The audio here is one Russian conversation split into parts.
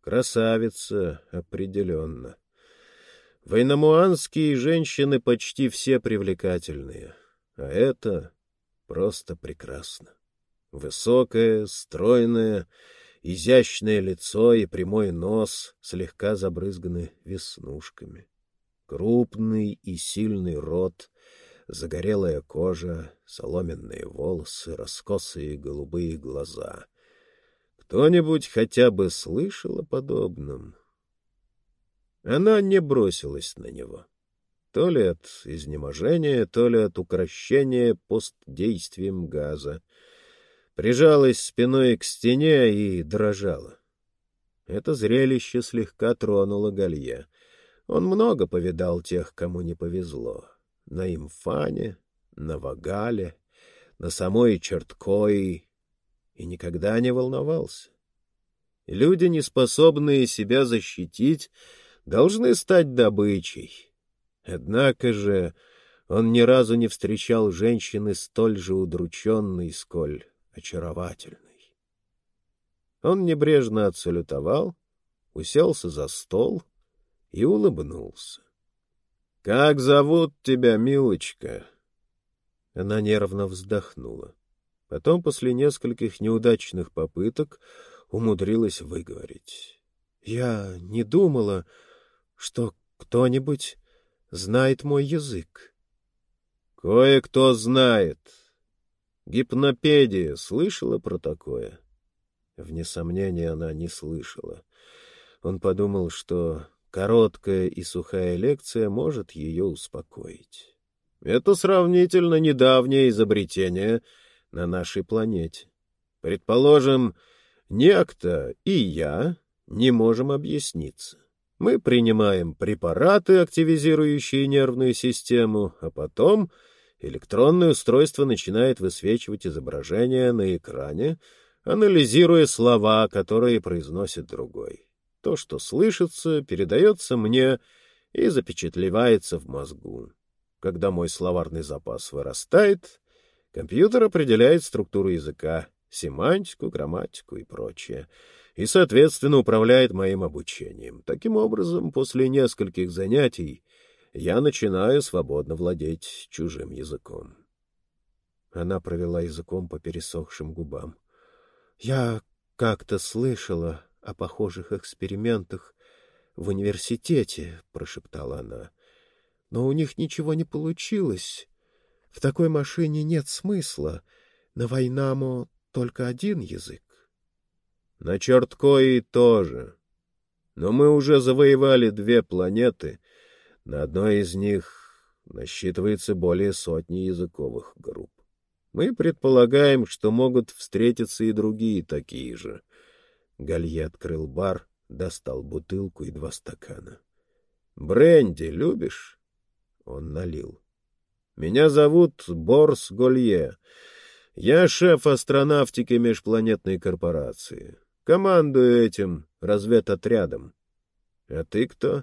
Красавица, определенно. Войномуанские женщины почти все привлекательные, а это просто прекрасно. Высокое, стройное, изящное лицо и прямой нос слегка забрызганы веснушками. Крупный и сильный рот, загорелая кожа, соломенные волосы, раскосые голубые глаза. Кто-нибудь хотя бы слышал о подобном? Она не бросилась на него. То ли от изнеможения, то ли от укращения постдействием газа. Прижалась спиной к стене и дрожала. Это зрелище слегка тронуло Галье. Он много повидал тех, кому не повезло. На Имфане, на Вагале, на самой Черткои, и никогда не волновался. Люди, не способные себя защитить, должны стать добычей. Однако же он ни разу не встречал женщины столь же удрученной, сколь очаровательной. Он небрежно отсалютовал, уселся за стол — и улыбнулся. — Как зовут тебя, милочка? Она нервно вздохнула. Потом, после нескольких неудачных попыток, умудрилась выговорить. — Я не думала, что кто-нибудь знает мой язык. — Кое-кто знает. Гипнопедия слышала про такое? Вне сомнения, она не слышала. Он подумал, что Короткая и сухая лекция может ее успокоить. Это сравнительно недавнее изобретение на нашей планете. Предположим, некто и я не можем объясниться. Мы принимаем препараты, активизирующие нервную систему, а потом электронное устройство начинает высвечивать изображение на экране, анализируя слова, которые произносит другой. То, что слышится, передается мне и запечатлевается в мозгу. Когда мой словарный запас вырастает, компьютер определяет структуру языка, семантику, грамматику и прочее, и, соответственно, управляет моим обучением. Таким образом, после нескольких занятий я начинаю свободно владеть чужим языком. Она провела языком по пересохшим губам. — Я как-то слышала о похожих экспериментах в университете, — прошептала она. — Но у них ничего не получилось. В такой машине нет смысла. На Войнаму только один язык. — На Черткои тоже. Но мы уже завоевали две планеты. На одной из них насчитывается более сотни языковых групп. Мы предполагаем, что могут встретиться и другие такие же. Галье открыл бар, достал бутылку и два стакана. — Бренди любишь? Он налил. — Меня зовут Борс Голье. Я шеф астронавтики межпланетной корпорации. Командую этим разведотрядом. — А ты кто?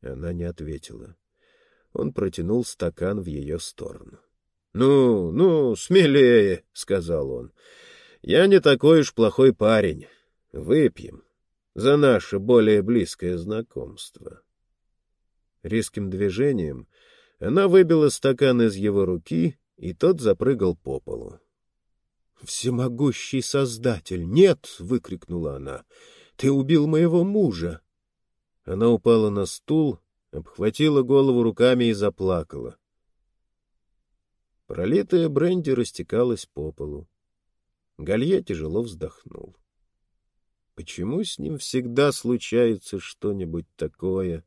Она не ответила. Он протянул стакан в ее сторону. — Ну, ну, смелее, — сказал он. Я не такой уж плохой парень. Выпьем за наше более близкое знакомство. Резким движением она выбила стакан из его руки, и тот запрыгал по полу. «Всемогущий Создатель! Нет!» — выкрикнула она. «Ты убил моего мужа!» Она упала на стул, обхватила голову руками и заплакала. Пролитая бренди растекалась по полу. Галье тяжело вздохнул. Почему с ним всегда случается что-нибудь такое?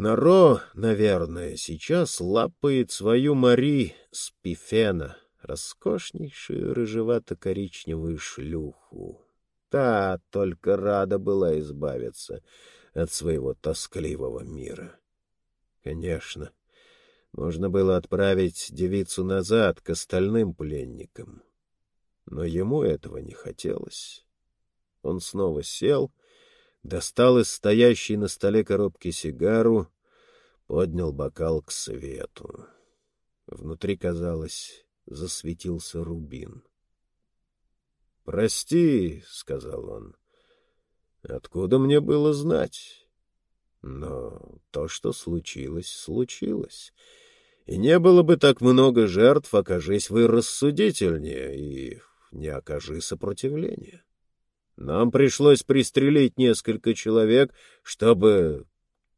Наро, наверное, сейчас лапает свою Мари с Пифена, роскошнейшую рыжевато-коричневую шлюху. Та только рада была избавиться от своего тоскливого мира. Конечно, можно было отправить девицу назад к остальным пленникам — но ему этого не хотелось. Он снова сел, достал из стоящей на столе коробки сигару, поднял бокал к свету. Внутри, казалось, засветился рубин. — Прости, — сказал он, Откуда мне было знать? Но то, что случилось, случилось. И не было бы так много жертв, окажись вы рассудительнее и не окажи сопротивления. Нам пришлось пристрелить несколько человек, чтобы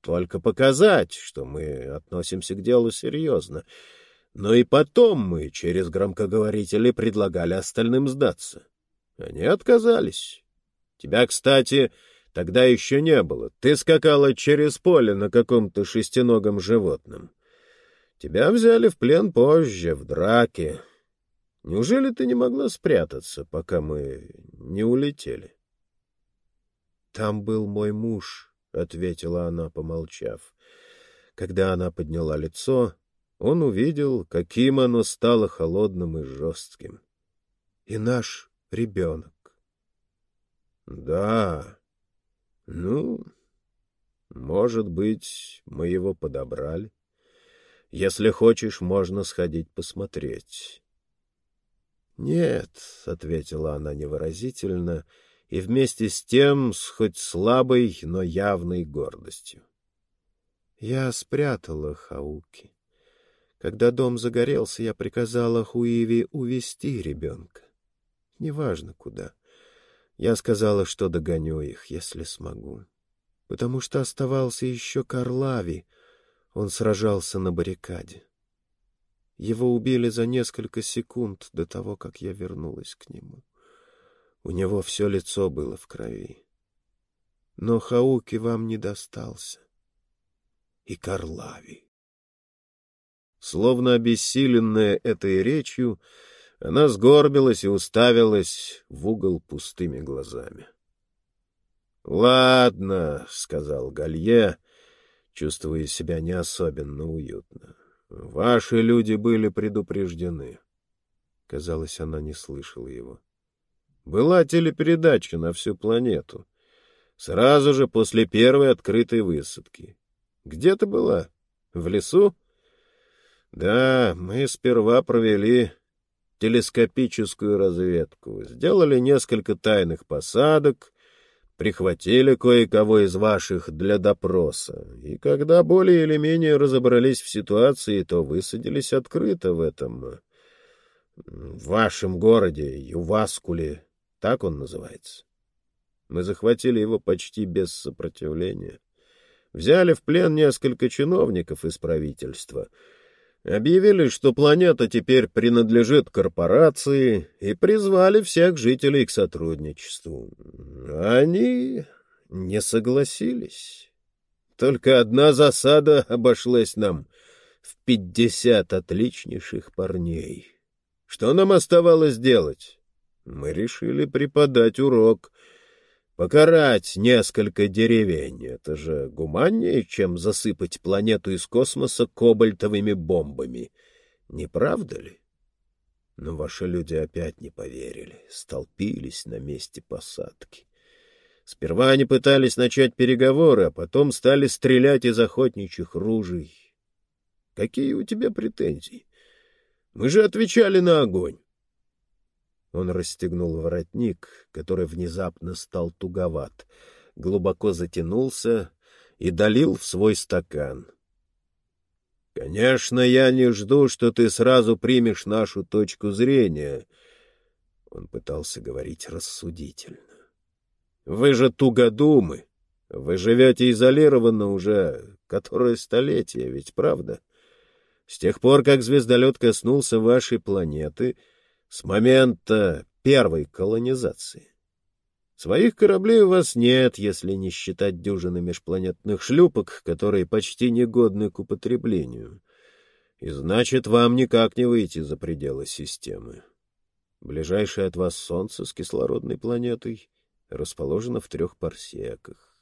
только показать, что мы относимся к делу серьезно. Но и потом мы через громкоговорители предлагали остальным сдаться. Они отказались. Тебя, кстати, тогда еще не было. Ты скакала через поле на каком-то шестиногом животном. Тебя взяли в плен позже, в драке. Неужели ты не могла спрятаться, пока мы не улетели? — Там был мой муж, — ответила она, помолчав. Когда она подняла лицо, он увидел, каким оно стало холодным и жестким. И наш ребенок. — Да. Ну, может быть, мы его подобрали. Если хочешь, можно сходить посмотреть. — Нет, — ответила она невыразительно, и вместе с тем с хоть слабой, но явной гордостью. Я спрятала Хауки. Когда дом загорелся, я приказала Хуиви увести ребенка. Неважно куда. Я сказала, что догоню их, если смогу. Потому что оставался еще Карлави. Он сражался на баррикаде. Его убили за несколько секунд до того, как я вернулась к нему. У него все лицо было в крови. Но Хауки вам не достался. И Карлави. Словно обессиленная этой речью, она сгорбилась и уставилась в угол пустыми глазами. — Ладно, — сказал Галье, чувствуя себя не особенно уютно. Ваши люди были предупреждены. Казалось, она не слышала его. Была телепередача на всю планету. Сразу же после первой открытой высадки. Где ты была? В лесу? Да, мы сперва провели телескопическую разведку, сделали несколько тайных посадок, прихватили кое-кого из ваших для допроса, и когда более или менее разобрались в ситуации, то высадились открыто в этом... в вашем городе, Юваскуле, так он называется. Мы захватили его почти без сопротивления. Взяли в плен несколько чиновников из правительства — объявили, что планета теперь принадлежит корпорации, и призвали всех жителей к сотрудничеству. Они не согласились. Только одна засада обошлась нам в пятьдесят отличнейших парней. Что нам оставалось делать? Мы решили преподать урок — Покарать несколько деревень — это же гуманнее, чем засыпать планету из космоса кобальтовыми бомбами. Не правда ли? Но ваши люди опять не поверили, столпились на месте посадки. Сперва они пытались начать переговоры, а потом стали стрелять из охотничьих ружей. Какие у тебя претензии? Мы же отвечали на огонь. Он расстегнул воротник, который внезапно стал туговат, глубоко затянулся и долил в свой стакан. — Конечно, я не жду, что ты сразу примешь нашу точку зрения. Он пытался говорить рассудительно. — Вы же тугодумы. Вы живете изолированно уже которое столетие, ведь правда? С тех пор, как звездолет коснулся вашей планеты — с момента первой колонизации. Своих кораблей у вас нет, если не считать дюжины межпланетных шлюпок, которые почти негодны к употреблению. И значит, вам никак не выйти за пределы системы. Ближайшее от вас Солнце с кислородной планетой расположено в трех парсеках.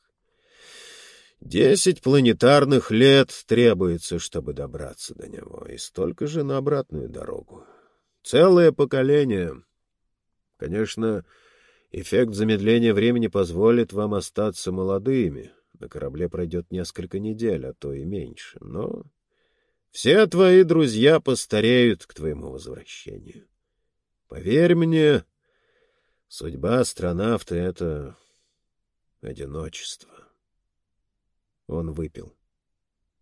Десять планетарных лет требуется, чтобы добраться до него, и столько же на обратную дорогу. Целое поколение. Конечно, эффект замедления времени позволит вам остаться молодыми. На корабле пройдет несколько недель, а то и меньше. Но все твои друзья постареют к твоему возвращению. Поверь мне, судьба астронавта — это одиночество. Он выпил.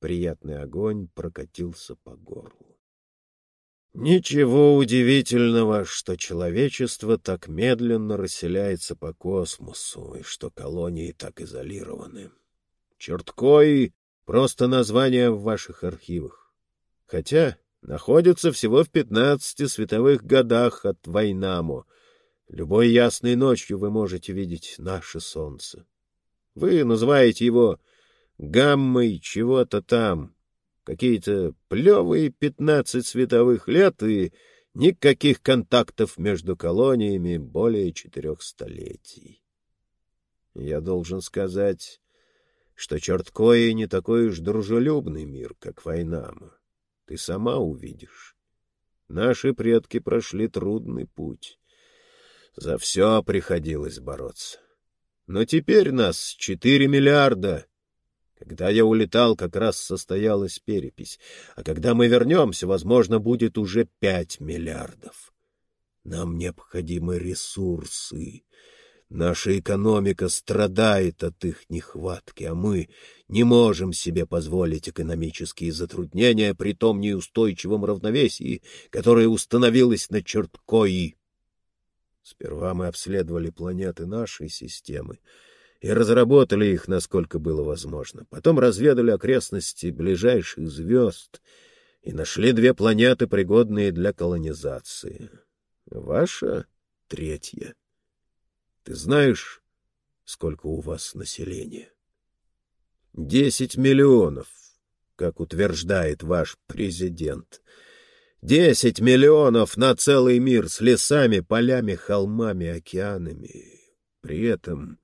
Приятный огонь прокатился по горлу. Ничего удивительного, что человечество так медленно расселяется по космосу, и что колонии так изолированы. Черткой — просто название в ваших архивах. Хотя находится всего в пятнадцати световых годах от Вайнаму. Любой ясной ночью вы можете видеть наше солнце. Вы называете его гаммой чего-то там, какие-то плевые пятнадцать световых лет и никаких контактов между колониями более четырех столетий. Я должен сказать, что Черткои не такой уж дружелюбный мир, как Вайнама. Ты сама увидишь. Наши предки прошли трудный путь. За все приходилось бороться. Но теперь нас четыре миллиарда. Когда я улетал, как раз состоялась перепись. А когда мы вернемся, возможно, будет уже пять миллиардов. Нам необходимы ресурсы. Наша экономика страдает от их нехватки, а мы не можем себе позволить экономические затруднения при том неустойчивом равновесии, которое установилось на Черткои. Сперва мы обследовали планеты нашей системы и разработали их, насколько было возможно. Потом разведали окрестности ближайших звезд и нашли две планеты, пригодные для колонизации. Ваша — третья. Ты знаешь, сколько у вас населения? Десять миллионов, как утверждает ваш президент. Десять миллионов на целый мир с лесами, полями, холмами, океанами. При этом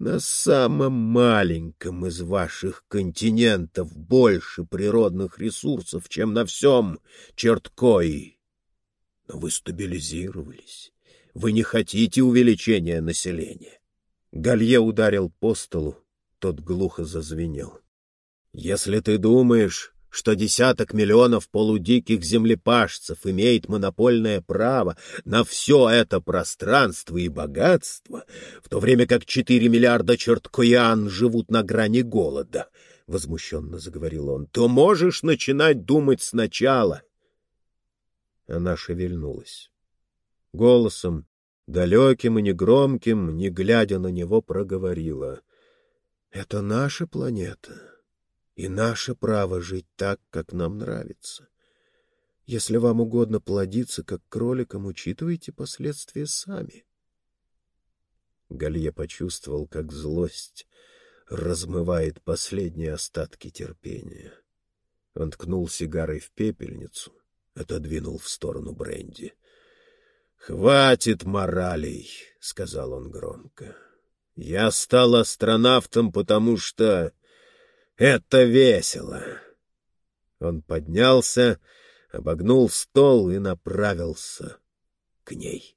на самом маленьком из ваших континентов больше природных ресурсов, чем на всем Черткои. Но вы стабилизировались. Вы не хотите увеличения населения. Галье ударил по столу, тот глухо зазвенел. Если ты думаешь, что десяток миллионов полудиких землепашцев имеет монопольное право на все это пространство и богатство, в то время как четыре миллиарда черткоян живут на грани голода, — возмущенно заговорил он, — то можешь начинать думать сначала. Она шевельнулась. Голосом, далеким и негромким, не глядя на него, проговорила. — Это наша планета и наше право жить так, как нам нравится. Если вам угодно плодиться, как кроликам, учитывайте последствия сами. Галье почувствовал, как злость размывает последние остатки терпения. Он ткнул сигарой в пепельницу, отодвинул в сторону бренди. «Хватит моралей!» — сказал он громко. «Я стал астронавтом, потому что это весело. Он поднялся, обогнул стол и направился к ней.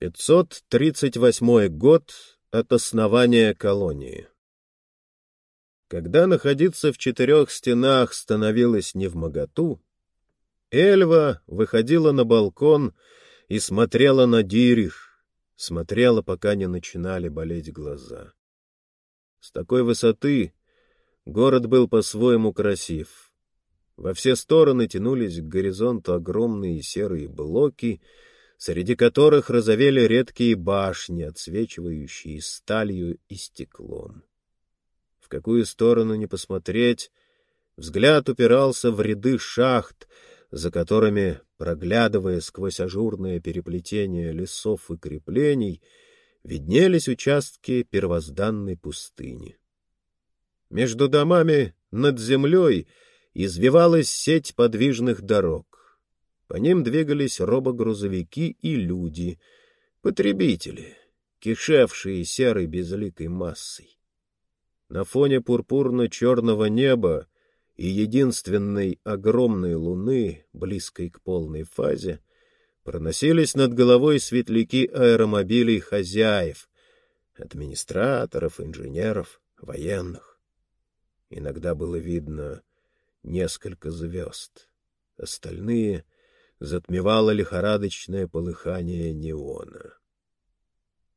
538 год от основания колонии. Когда находиться в четырех стенах становилось невмоготу, Эльва выходила на балкон и смотрела на Дирих, смотрела, пока не начинали болеть глаза. С такой высоты город был по-своему красив. Во все стороны тянулись к горизонту огромные серые блоки, среди которых разовели редкие башни, отсвечивающие сталью и стеклом. В какую сторону ни посмотреть, взгляд упирался в ряды шахт, за которыми, проглядывая сквозь ажурное переплетение лесов и креплений, виднелись участки первозданной пустыни. Между домами над землей извивалась сеть подвижных дорог. По ним двигались робогрузовики и люди, потребители, кишевшие серой безликой массой. На фоне пурпурно-черного неба и единственной огромной луны, близкой к полной фазе, Проносились над головой светляки аэромобилей хозяев, администраторов, инженеров, военных. Иногда было видно несколько звезд. Остальные затмевало лихорадочное полыхание неона.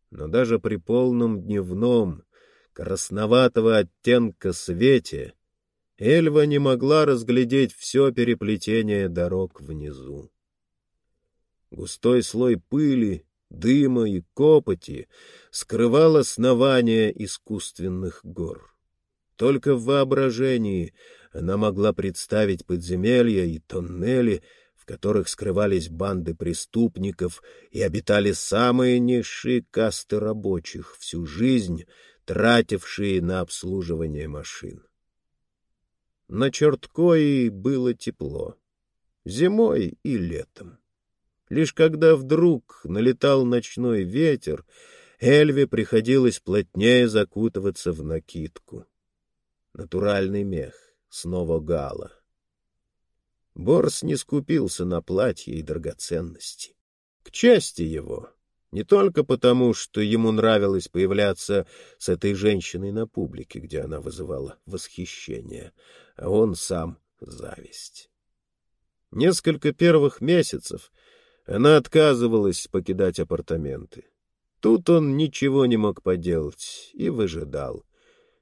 Но даже при полном дневном, красноватого оттенка свете Эльва не могла разглядеть все переплетение дорог внизу. Густой слой пыли, дыма и копоти скрывал основание искусственных гор. Только в воображении она могла представить подземелья и тоннели, в которых скрывались банды преступников и обитали самые низшие касты рабочих, всю жизнь тратившие на обслуживание машин. На Черткои было тепло, зимой и летом. Лишь когда вдруг налетал ночной ветер, Эльве приходилось плотнее закутываться в накидку. Натуральный мех, снова гала. Борс не скупился на платье и драгоценности. К части его, не только потому, что ему нравилось появляться с этой женщиной на публике, где она вызывала восхищение, а он сам — зависть. Несколько первых месяцев она отказывалась покидать апартаменты. Тут он ничего не мог поделать и выжидал.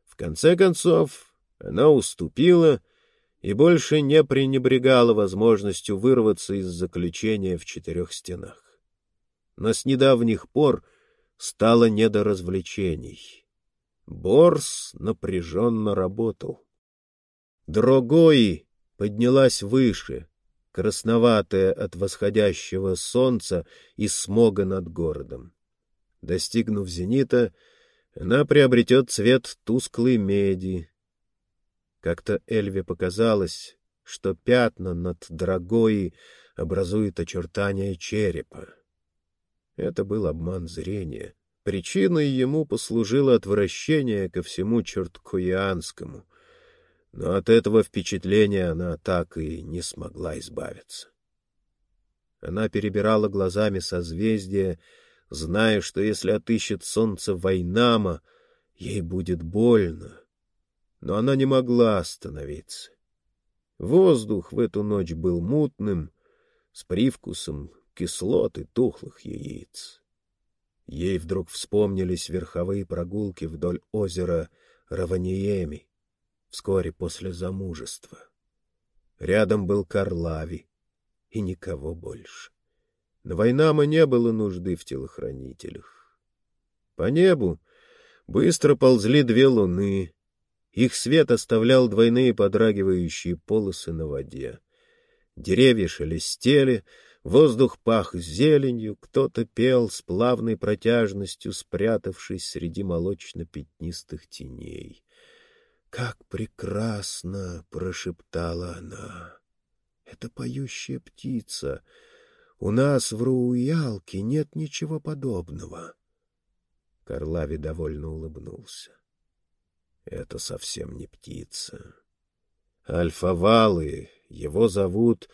В конце концов, она уступила и больше не пренебрегала возможностью вырваться из заключения в четырех стенах но с недавних пор стало не до развлечений. Борс напряженно работал. Другой поднялась выше, красноватая от восходящего солнца и смога над городом. Достигнув зенита, она приобретет цвет тусклой меди. Как-то Эльве показалось, что пятна над Драгоей образуют очертания черепа. Это был обман зрения. Причиной ему послужило отвращение ко всему черткоианскому. Но от этого впечатления она так и не смогла избавиться. Она перебирала глазами созвездия, зная, что если отыщет солнце Вайнама, ей будет больно. Но она не могла остановиться. Воздух в эту ночь был мутным, с привкусом кислоты тухлых яиц. Ей вдруг вспомнились верховые прогулки вдоль озера Раваниеми вскоре после замужества. Рядом был Карлави и никого больше. На Войнама не было нужды в телохранителях. По небу быстро ползли две луны. Их свет оставлял двойные подрагивающие полосы на воде. Деревья шелестели, Воздух пах зеленью, кто-то пел с плавной протяжностью, спрятавшись среди молочно-пятнистых теней. «Как прекрасно!» — прошептала она. «Это поющая птица. У нас в Руялке нет ничего подобного». Карлави довольно улыбнулся. «Это совсем не птица. Альфа-валы, его зовут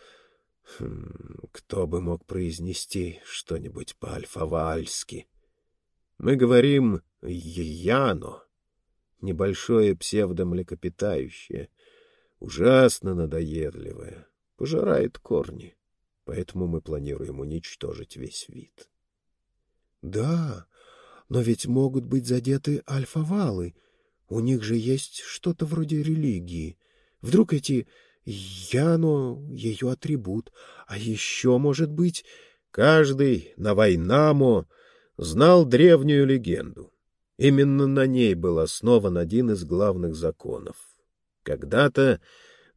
Хм, кто бы мог произнести что-нибудь по-альфа-вальски? Мы говорим «яно», небольшое псевдомлекопитающее, ужасно надоедливое, пожирает корни, поэтому мы планируем уничтожить весь вид. — Да, но ведь могут быть задеты альфа-валы. У них же есть что-то вроде религии. Вдруг эти Яно — ее атрибут. А еще, может быть, каждый на Вайнамо знал древнюю легенду. Именно на ней был основан один из главных законов. Когда-то,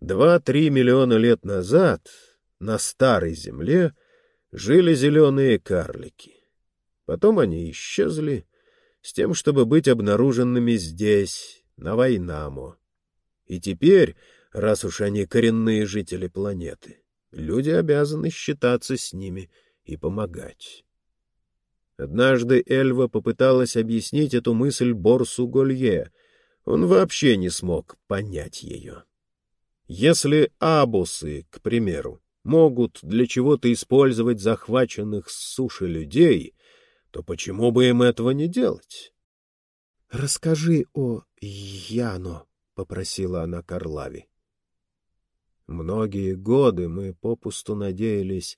два-три миллиона лет назад, на Старой Земле жили зеленые карлики. Потом они исчезли, с тем, чтобы быть обнаруженными здесь, на Вайнамо. И теперь раз уж они коренные жители планеты. Люди обязаны считаться с ними и помогать. Однажды Эльва попыталась объяснить эту мысль Борсу Голье. Он вообще не смог понять ее. Если абусы, к примеру, могут для чего-то использовать захваченных с суши людей, то почему бы им этого не делать? — Расскажи о Яно, — попросила она Карлави. Многие годы мы попусту надеялись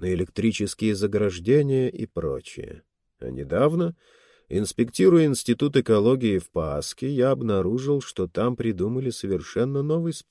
на электрические заграждения и прочее. А недавно Инспектируя Институт экологии в Паске, я обнаружил, что там придумали совершенно новый способ